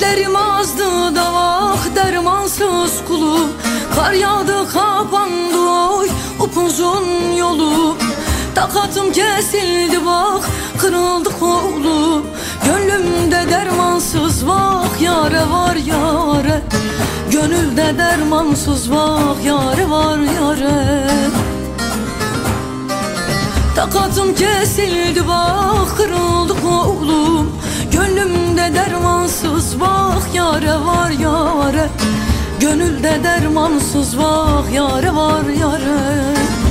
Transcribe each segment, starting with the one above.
Ellerim azdı da vah dermansız kulum Kar yağdı kapandı oy upuzun yolu. Takatım kesildi bak kırıldı kolum Gönlümde dermansız vah yare var yare. Gönülde dermansız vah yare var yare. Takatım kesildi bak dermansız vah yare var yare. Gönülde dermansız vah yare var yare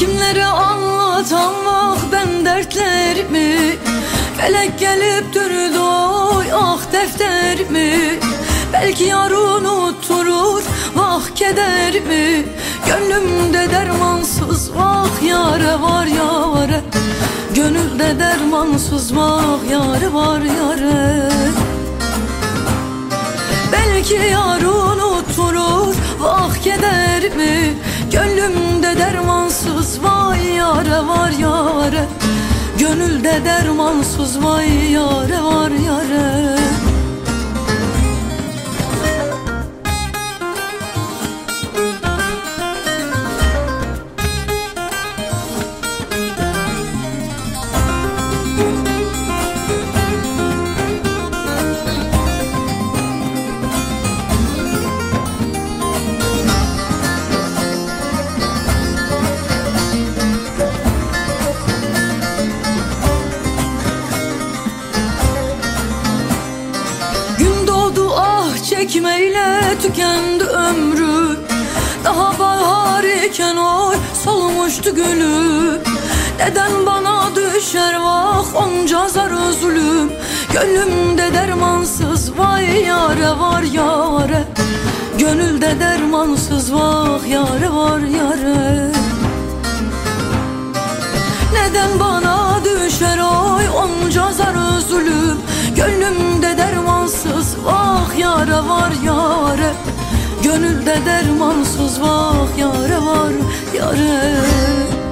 Kimlere anlatam vah ben dertlerimi? Felek gelip durdu oy ah defterimi. Belki yar unutturur vah kederimi Gönlümde dermansız vah yare var yare. Gönülde dermansız vah yare var yare. Belki yar unutturur vah kederimi Gönlümde dermansız vay yare var yare Gönülde dermansız vay yare var çekmeyle tükendi ömrü? Daha bahar iken oy solmuştu gülüm Neden bana düşer vah onca zar zulüm Gönlümde dermansız vay yare var yare. Gönülde dermansız vah yare var yare. Neden bana düşer oy onca zar zulüm Gönlümde çare var yare Gönülde dermansız vah yare var yare.